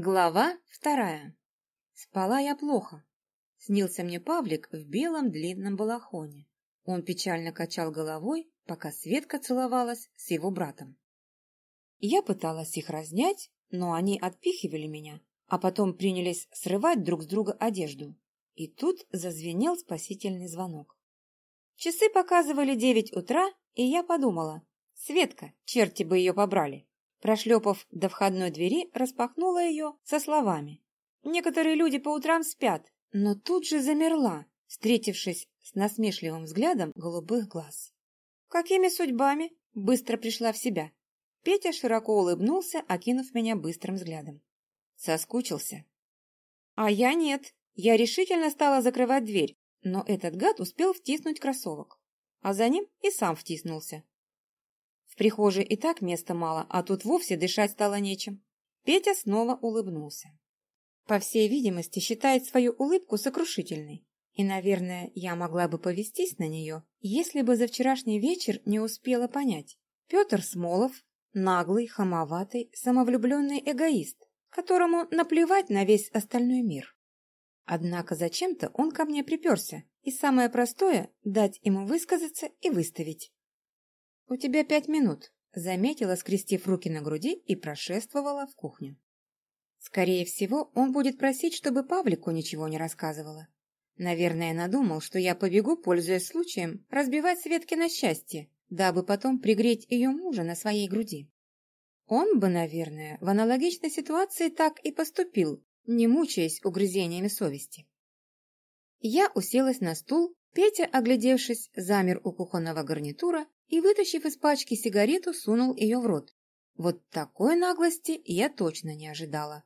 Глава вторая. Спала я плохо. Снился мне Павлик в белом длинном балахоне. Он печально качал головой, пока Светка целовалась с его братом. Я пыталась их разнять, но они отпихивали меня, а потом принялись срывать друг с друга одежду. И тут зазвенел спасительный звонок. Часы показывали девять утра, и я подумала, Светка, черти бы ее побрали. Прошлепав до входной двери, распахнула ее со словами. «Некоторые люди по утрам спят», но тут же замерла, встретившись с насмешливым взглядом голубых глаз. «Какими судьбами?» – быстро пришла в себя. Петя широко улыбнулся, окинув меня быстрым взглядом. Соскучился. А я нет. Я решительно стала закрывать дверь, но этот гад успел втиснуть кроссовок. А за ним и сам втиснулся прихожей и так места мало, а тут вовсе дышать стало нечем. Петя снова улыбнулся. По всей видимости, считает свою улыбку сокрушительной. И, наверное, я могла бы повестись на нее, если бы за вчерашний вечер не успела понять. Петр Смолов – наглый, хамоватый, самовлюбленный эгоист, которому наплевать на весь остальной мир. Однако зачем-то он ко мне приперся, и самое простое – дать ему высказаться и выставить. «У тебя пять минут», — заметила, скрестив руки на груди и прошествовала в кухню. Скорее всего, он будет просить, чтобы Павлику ничего не рассказывала. Наверное, надумал, что я побегу, пользуясь случаем, разбивать Светке на счастье, дабы потом пригреть ее мужа на своей груди. Он бы, наверное, в аналогичной ситуации так и поступил, не мучаясь угрызениями совести. Я уселась на стул, Петя, оглядевшись, замер у кухонного гарнитура и, вытащив из пачки сигарету, сунул ее в рот. Вот такой наглости я точно не ожидала.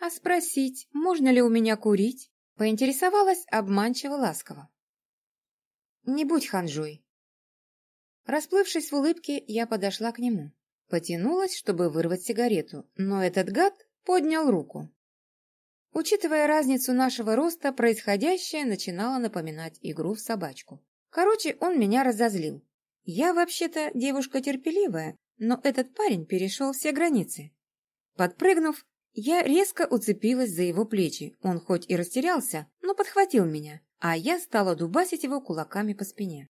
«А спросить, можно ли у меня курить?» — поинтересовалась обманчиво ласково. «Не будь ханжой». Расплывшись в улыбке, я подошла к нему. Потянулась, чтобы вырвать сигарету, но этот гад поднял руку. Учитывая разницу нашего роста, происходящее начинало напоминать игру в собачку. Короче, он меня разозлил. Я вообще-то девушка терпеливая, но этот парень перешел все границы. Подпрыгнув, я резко уцепилась за его плечи. Он хоть и растерялся, но подхватил меня, а я стала дубасить его кулаками по спине.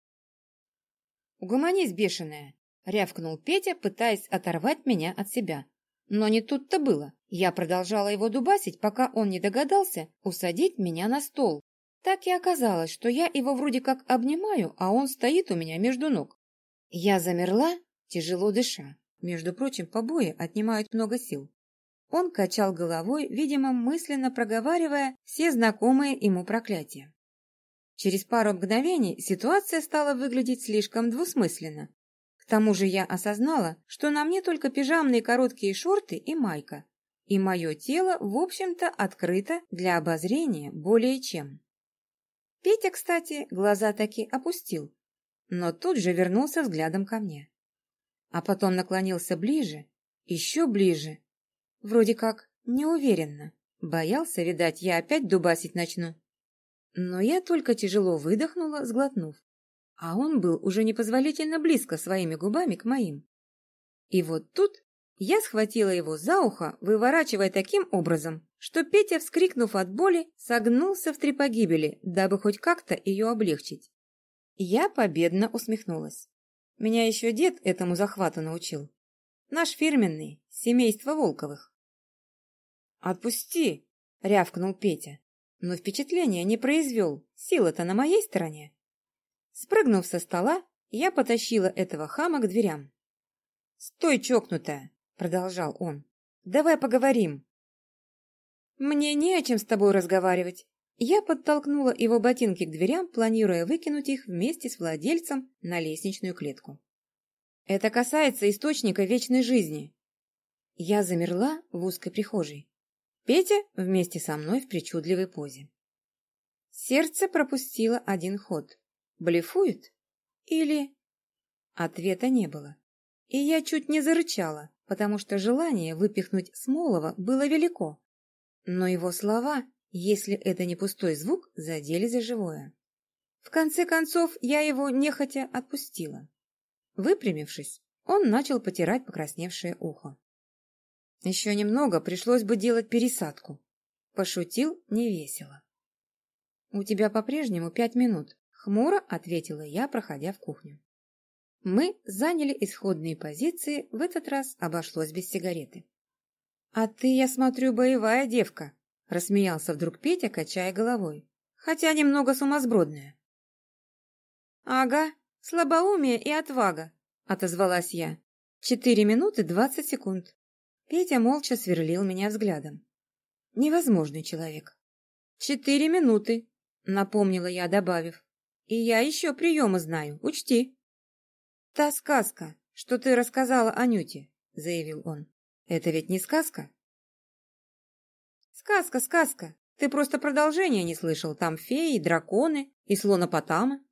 «Угомонись, бешеная!» — рявкнул Петя, пытаясь оторвать меня от себя. Но не тут-то было. Я продолжала его дубасить, пока он не догадался усадить меня на стол, так и оказалось, что я его вроде как обнимаю, а он стоит у меня между ног. Я замерла, тяжело дыша. Между прочим, побои отнимают много сил. Он качал головой, видимо, мысленно проговаривая все знакомые ему проклятия. Через пару мгновений ситуация стала выглядеть слишком двусмысленно. К тому же я осознала, что на мне только пижамные короткие шорты и майка, и мое тело, в общем-то, открыто для обозрения более чем. Петя, кстати, глаза таки опустил, но тут же вернулся взглядом ко мне. А потом наклонился ближе, еще ближе. Вроде как неуверенно. Боялся, видать, я опять дубасить начну. Но я только тяжело выдохнула, сглотнув. А он был уже непозволительно близко своими губами к моим. И вот тут я схватила его за ухо, выворачивая таким образом, что Петя, вскрикнув от боли, согнулся в три погибели, дабы хоть как-то ее облегчить. Я победно усмехнулась. Меня еще дед этому захвату научил. Наш фирменный, семейство Волковых. «Отпусти!» — рявкнул Петя. Но впечатление не произвел, сила-то на моей стороне. Спрыгнув со стола, я потащила этого хама к дверям. «Стой, чокнутая!» продолжал он. «Давай поговорим». «Мне не о чем с тобой разговаривать». Я подтолкнула его ботинки к дверям, планируя выкинуть их вместе с владельцем на лестничную клетку. «Это касается источника вечной жизни». Я замерла в узкой прихожей. Петя вместе со мной в причудливой позе. Сердце пропустило один ход. Блефует? Или... Ответа не было. И я чуть не зарычала, потому что желание выпихнуть Смолова было велико. Но его слова, если это не пустой звук, задели за живое. В конце концов, я его нехотя отпустила. Выпрямившись, он начал потирать покрасневшее ухо. Еще немного пришлось бы делать пересадку. Пошутил невесело. «У тебя по-прежнему пять минут», — хмуро ответила я, проходя в кухню. Мы заняли исходные позиции, в этот раз обошлось без сигареты. «А ты, я смотрю, боевая девка», — рассмеялся вдруг Петя, качая головой, хотя немного сумасбродная. «Ага, слабоумие и отвага», — отозвалась я. «Четыре минуты двадцать секунд». Петя молча сверлил меня взглядом. Невозможный человек. «Четыре минуты», — напомнила я, добавив. «И я еще приемы знаю, учти». «Та сказка, что ты рассказала Анюте», — заявил он. «Это ведь не сказка?» «Сказка, сказка. Ты просто продолжение не слышал. Там феи, драконы и слонопотамы».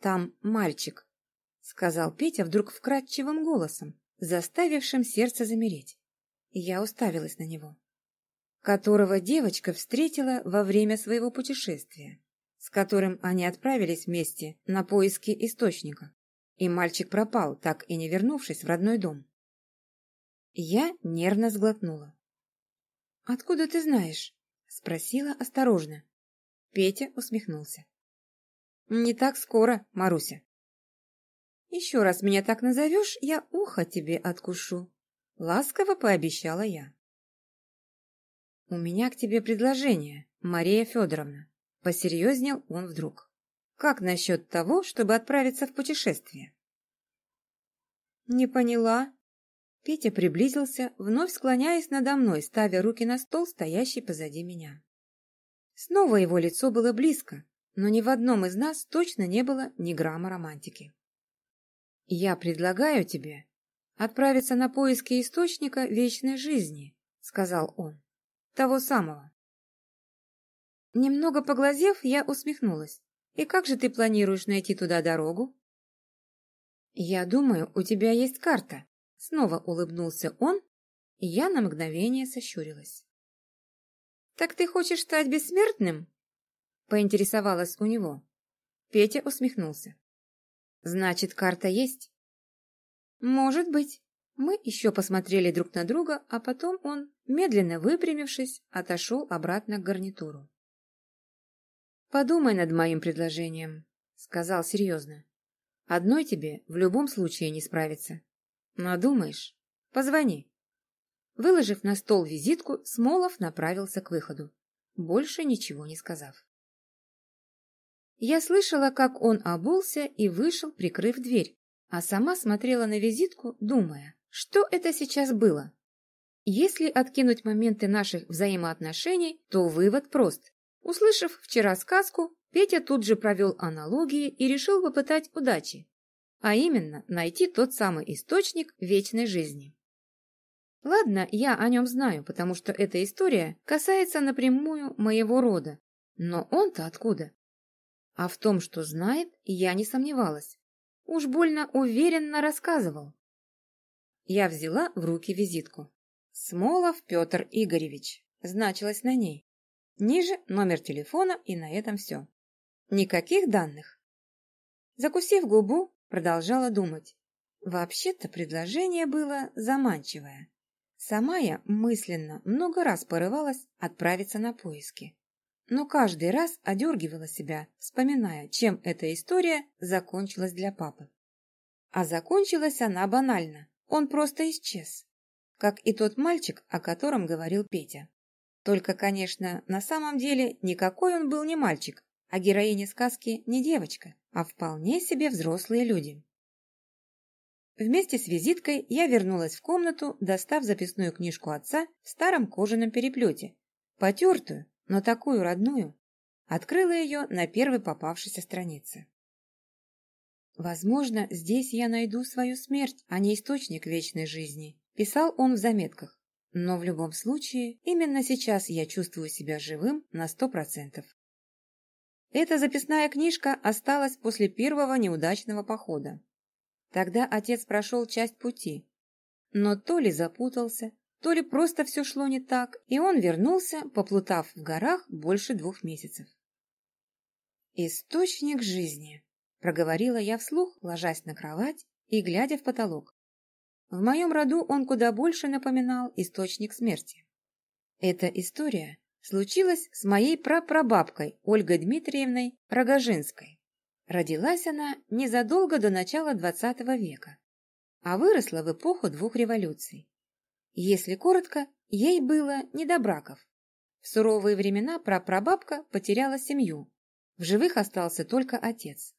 «Там мальчик», — сказал Петя вдруг вкрадчивым голосом, заставившим сердце замереть. Я уставилась на него. Которого девочка встретила во время своего путешествия, с которым они отправились вместе на поиски источника и мальчик пропал, так и не вернувшись в родной дом. Я нервно сглотнула. «Откуда ты знаешь?» — спросила осторожно. Петя усмехнулся. «Не так скоро, Маруся». «Еще раз меня так назовешь, я ухо тебе откушу», — ласково пообещала я. «У меня к тебе предложение, Мария Федоровна», — посерьезнел он вдруг. Как насчет того, чтобы отправиться в путешествие? Не поняла. Петя приблизился, вновь склоняясь надо мной, ставя руки на стол, стоящий позади меня. Снова его лицо было близко, но ни в одном из нас точно не было ни грамма романтики. «Я предлагаю тебе отправиться на поиски источника вечной жизни», — сказал он. «Того самого». Немного поглазев, я усмехнулась. И как же ты планируешь найти туда дорогу? Я думаю, у тебя есть карта. Снова улыбнулся он, и я на мгновение сощурилась. Так ты хочешь стать бессмертным? Поинтересовалась у него. Петя усмехнулся. Значит, карта есть? Может быть. Мы еще посмотрели друг на друга, а потом он, медленно выпрямившись, отошел обратно к гарнитуру. «Подумай над моим предложением», — сказал серьезно. «Одной тебе в любом случае не справиться. Надумаешь? Позвони». Выложив на стол визитку, Смолов направился к выходу, больше ничего не сказав. Я слышала, как он обулся и вышел, прикрыв дверь, а сама смотрела на визитку, думая, что это сейчас было. Если откинуть моменты наших взаимоотношений, то вывод прост. Услышав вчера сказку, Петя тут же провел аналогии и решил попытать удачи, а именно найти тот самый источник вечной жизни. Ладно, я о нем знаю, потому что эта история касается напрямую моего рода, но он-то откуда? А в том, что знает, я не сомневалась. Уж больно уверенно рассказывал. Я взяла в руки визитку. Смолов Петр Игоревич значилось на ней. Ниже номер телефона и на этом все. Никаких данных. Закусив губу, продолжала думать. Вообще-то предложение было заманчивое. Сама я мысленно много раз порывалась отправиться на поиски. Но каждый раз одергивала себя, вспоминая, чем эта история закончилась для папы. А закончилась она банально. Он просто исчез. Как и тот мальчик, о котором говорил Петя. Только, конечно, на самом деле никакой он был не мальчик, а героиня сказки не девочка, а вполне себе взрослые люди. Вместе с визиткой я вернулась в комнату, достав записную книжку отца в старом кожаном переплете, потертую, но такую родную. Открыла ее на первой попавшейся странице. «Возможно, здесь я найду свою смерть, а не источник вечной жизни», писал он в заметках. Но в любом случае, именно сейчас я чувствую себя живым на сто процентов. Эта записная книжка осталась после первого неудачного похода. Тогда отец прошел часть пути, но то ли запутался, то ли просто все шло не так, и он вернулся, поплутав в горах больше двух месяцев. «Источник жизни», — проговорила я вслух, ложась на кровать и глядя в потолок. В моем роду он куда больше напоминал источник смерти. Эта история случилась с моей прапрабабкой Ольгой Дмитриевной Рогожинской. Родилась она незадолго до начала XX века, а выросла в эпоху двух революций. Если коротко, ей было не до браков. В суровые времена прапрабабка потеряла семью, в живых остался только отец.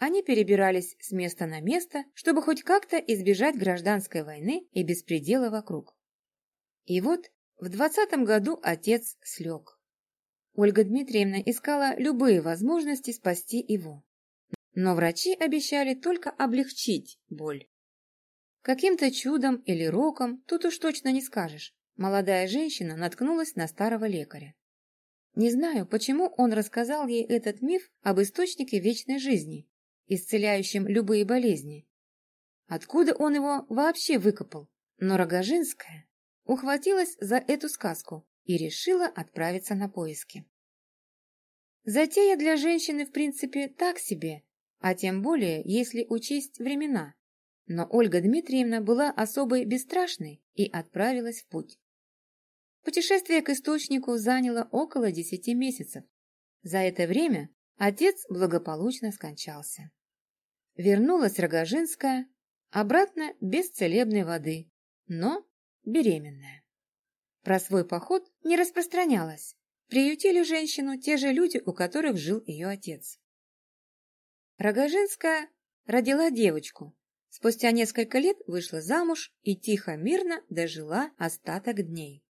Они перебирались с места на место, чтобы хоть как-то избежать гражданской войны и беспредела вокруг. И вот в двадцатом году отец слег. Ольга Дмитриевна искала любые возможности спасти его. Но врачи обещали только облегчить боль. Каким-то чудом или роком, тут уж точно не скажешь, молодая женщина наткнулась на старого лекаря. Не знаю, почему он рассказал ей этот миф об источнике вечной жизни, исцеляющем любые болезни. Откуда он его вообще выкопал? Но Рогожинская ухватилась за эту сказку и решила отправиться на поиски. Затея для женщины, в принципе, так себе, а тем более, если учесть времена. Но Ольга Дмитриевна была особой бесстрашной и отправилась в путь. Путешествие к источнику заняло около десяти месяцев. За это время отец благополучно скончался. Вернулась Рогожинская, обратно без целебной воды, но беременная. Про свой поход не распространялась. Приютили женщину те же люди, у которых жил ее отец. Рогожинская родила девочку. Спустя несколько лет вышла замуж и тихо-мирно дожила остаток дней.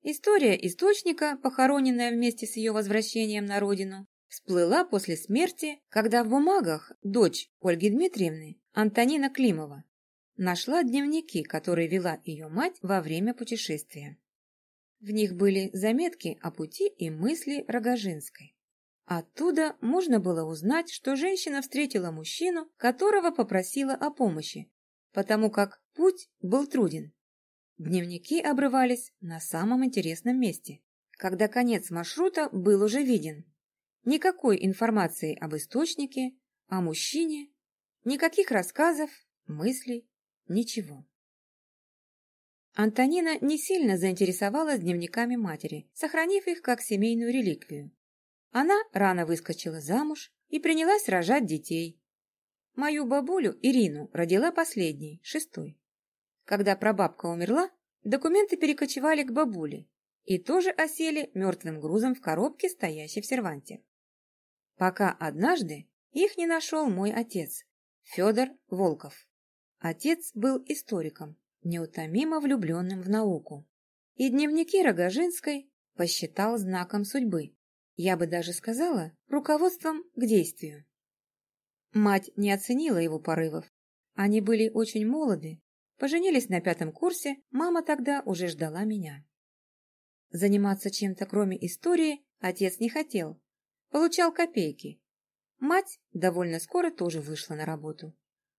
История источника, похороненная вместе с ее возвращением на родину, всплыла после смерти, когда в бумагах дочь Ольги Дмитриевны, Антонина Климова, нашла дневники, которые вела ее мать во время путешествия. В них были заметки о пути и мысли Рогожинской. Оттуда можно было узнать, что женщина встретила мужчину, которого попросила о помощи, потому как путь был труден. Дневники обрывались на самом интересном месте, когда конец маршрута был уже виден. Никакой информации об источнике, о мужчине, никаких рассказов, мыслей, Ничего. Антонина не сильно заинтересовалась дневниками матери, сохранив их как семейную реликвию. Она рано выскочила замуж и принялась рожать детей. Мою бабулю Ирину родила последней, шестой. Когда прабабка умерла, документы перекочевали к бабуле и тоже осели мертвым грузом в коробке, стоящей в серванте. Пока однажды их не нашел мой отец, Федор Волков. Отец был историком, неутомимо влюбленным в науку. И дневники Рогожинской посчитал знаком судьбы. Я бы даже сказала, руководством к действию. Мать не оценила его порывов. Они были очень молоды, поженились на пятом курсе, мама тогда уже ждала меня. Заниматься чем-то кроме истории отец не хотел, получал копейки. Мать довольно скоро тоже вышла на работу.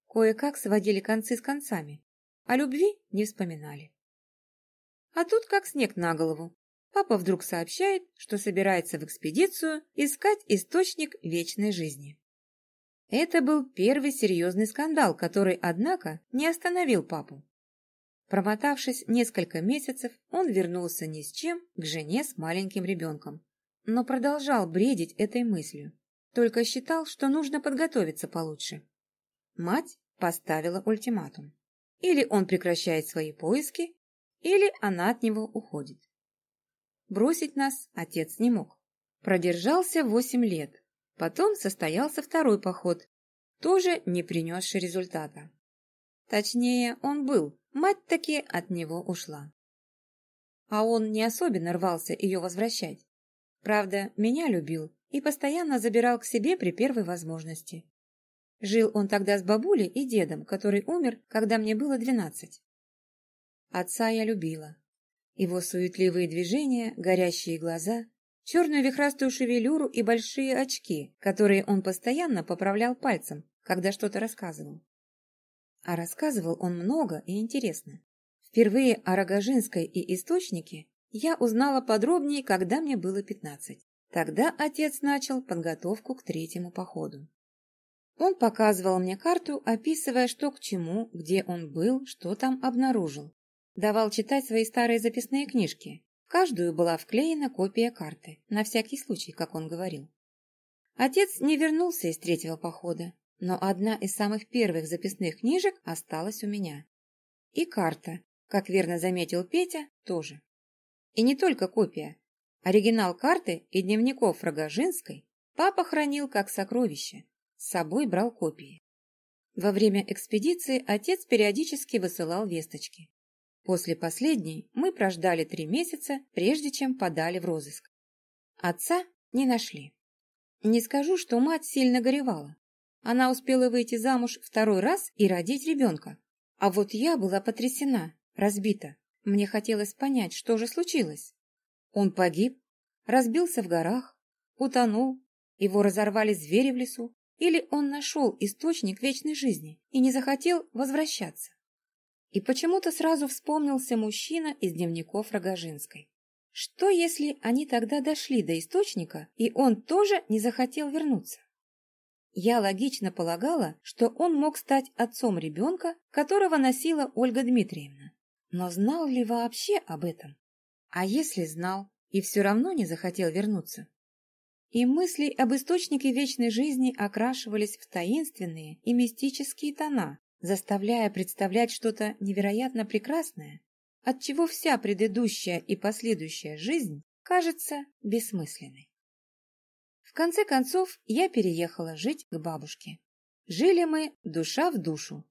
Кое-как сводили концы с концами, а любви не вспоминали. А тут как снег на голову. Папа вдруг сообщает, что собирается в экспедицию искать источник вечной жизни. Это был первый серьезный скандал, который, однако, не остановил папу. Промотавшись несколько месяцев, он вернулся ни с чем к жене с маленьким ребенком, но продолжал бредить этой мыслью, только считал, что нужно подготовиться получше. Мать поставила ультиматум. Или он прекращает свои поиски, или она от него уходит. Бросить нас отец не мог. Продержался восемь лет. Потом состоялся второй поход, тоже не принесший результата. Точнее, он был, мать таки от него ушла. А он не особенно рвался ее возвращать. Правда, меня любил и постоянно забирал к себе при первой возможности. Жил он тогда с бабулей и дедом, который умер, когда мне было двенадцать. Отца я любила. Его суетливые движения, горящие глаза, черную вихрастую шевелюру и большие очки, которые он постоянно поправлял пальцем, когда что-то рассказывал. А рассказывал он много и интересно. Впервые о Рогожинской и источнике я узнала подробнее, когда мне было пятнадцать. Тогда отец начал подготовку к третьему походу. Он показывал мне карту, описывая, что к чему, где он был, что там обнаружил. Давал читать свои старые записные книжки. В каждую была вклеена копия карты, на всякий случай, как он говорил. Отец не вернулся из третьего похода, но одна из самых первых записных книжек осталась у меня. И карта, как верно заметил Петя, тоже. И не только копия. Оригинал карты и дневников Рогожинской папа хранил как сокровище, с собой брал копии. Во время экспедиции отец периодически высылал весточки. После последней мы прождали три месяца, прежде чем подали в розыск. Отца не нашли. Не скажу, что мать сильно горевала. Она успела выйти замуж второй раз и родить ребенка. А вот я была потрясена, разбита. Мне хотелось понять, что же случилось. Он погиб, разбился в горах, утонул, его разорвали звери в лесу, или он нашел источник вечной жизни и не захотел возвращаться. И почему-то сразу вспомнился мужчина из дневников Рогожинской. Что, если они тогда дошли до источника, и он тоже не захотел вернуться? Я логично полагала, что он мог стать отцом ребенка, которого носила Ольга Дмитриевна. Но знал ли вообще об этом? А если знал и все равно не захотел вернуться? И мысли об источнике вечной жизни окрашивались в таинственные и мистические тона, заставляя представлять что-то невероятно прекрасное, от чего вся предыдущая и последующая жизнь кажется бессмысленной. В конце концов, я переехала жить к бабушке. Жили мы душа в душу.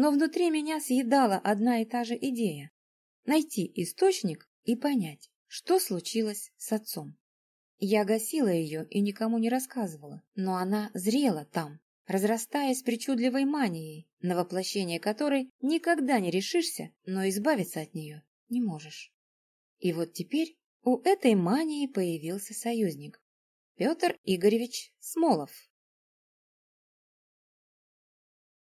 Но внутри меня съедала одна и та же идея – найти источник и понять, что случилось с отцом. Я гасила ее и никому не рассказывала, но она зрела там, разрастаясь причудливой манией, на воплощение которой никогда не решишься, но избавиться от нее не можешь. И вот теперь у этой мании появился союзник – Петр Игоревич Смолов.